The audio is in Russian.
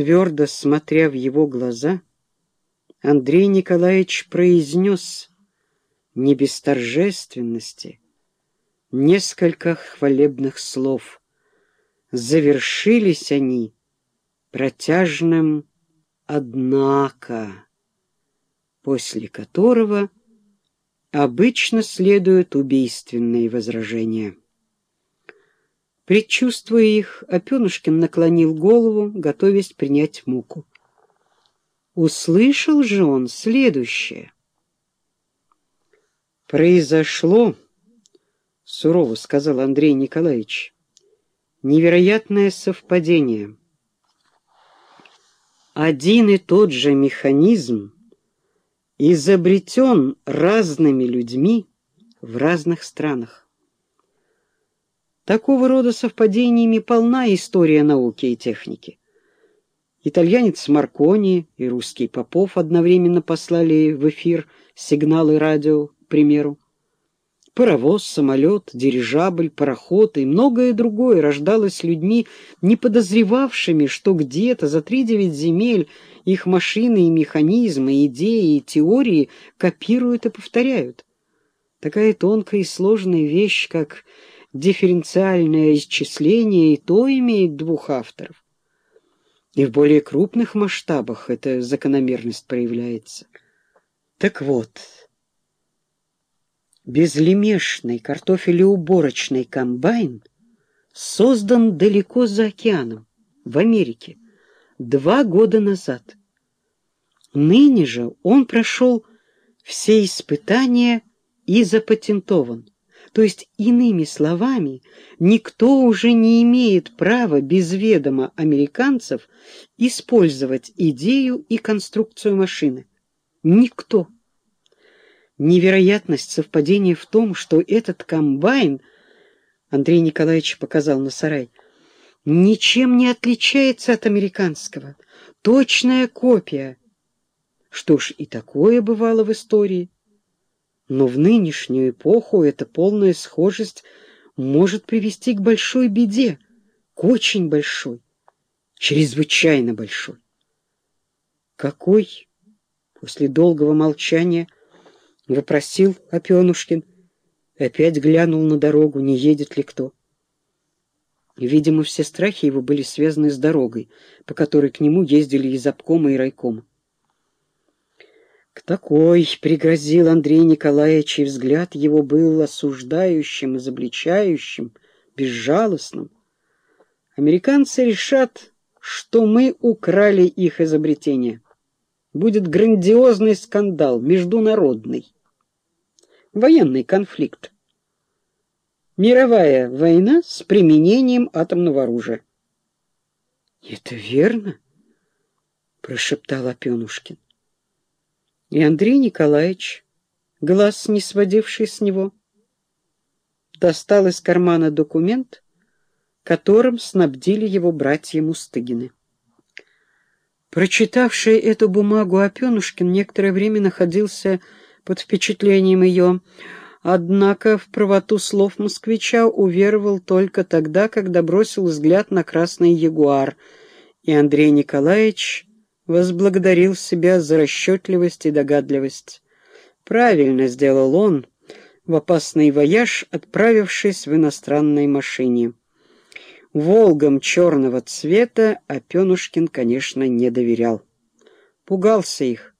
Твердо смотря в его глаза, Андрей Николаевич произнес не без торжественности несколько хвалебных слов. Завершились они протяжным «однако», после которого обычно следуют убийственные возражения. Предчувствуя их, Опенушкин наклонил голову, готовясь принять муку. Услышал же он следующее. «Произошло, — сурово сказал Андрей Николаевич, — невероятное совпадение. Один и тот же механизм изобретен разными людьми в разных странах. Такого рода совпадениями полна история науки и техники. Итальянец Маркони и русский Попов одновременно послали в эфир сигналы радио, к примеру. Паровоз, самолет, дирижабль, пароход и многое другое рождалось людьми, не подозревавшими, что где-то за три-девять земель их машины и механизмы, идеи и теории копируют и повторяют. Такая тонкая и сложная вещь, как дифференциальное исчисление, и то имеет двух авторов. И в более крупных масштабах эта закономерность проявляется. Так вот, безлимешный картофелеуборочный комбайн создан далеко за океаном, в Америке, два года назад. Ныне же он прошел все испытания и запатентован. То есть, иными словами, никто уже не имеет права без ведома американцев использовать идею и конструкцию машины. Никто. Невероятность совпадения в том, что этот комбайн, Андрей Николаевич показал на сарай, ничем не отличается от американского. Точная копия. Что ж, и такое бывало в истории. Но в нынешнюю эпоху эта полная схожесть может привести к большой беде, к очень большой, чрезвычайно большой. Какой? После долгого молчания вопросил Опенушкин, опять глянул на дорогу, не едет ли кто. Видимо, все страхи его были связаны с дорогой, по которой к нему ездили из обкома и райкома. Такой пригрозил Андрей Николаевич, и взгляд его был осуждающим, изобличающим, безжалостным. Американцы решат, что мы украли их изобретение. Будет грандиозный скандал, международный. Военный конфликт. Мировая война с применением атомного оружия. — Это верно? — прошептал Опенушкин. И Андрей Николаевич, глаз не сводивший с него, достал из кармана документ, которым снабдили его братья Мустыгины. Прочитавший эту бумагу Опенушкин некоторое время находился под впечатлением ее, однако в правоту слов москвича уверовал только тогда, когда бросил взгляд на красный ягуар, и Андрей Николаевич возблагодарил себя за расчетливость и догадливость. Правильно сделал он в опасный вояж, отправившись в иностранной машине. Волгам черного цвета Опенушкин, конечно, не доверял. Пугался их,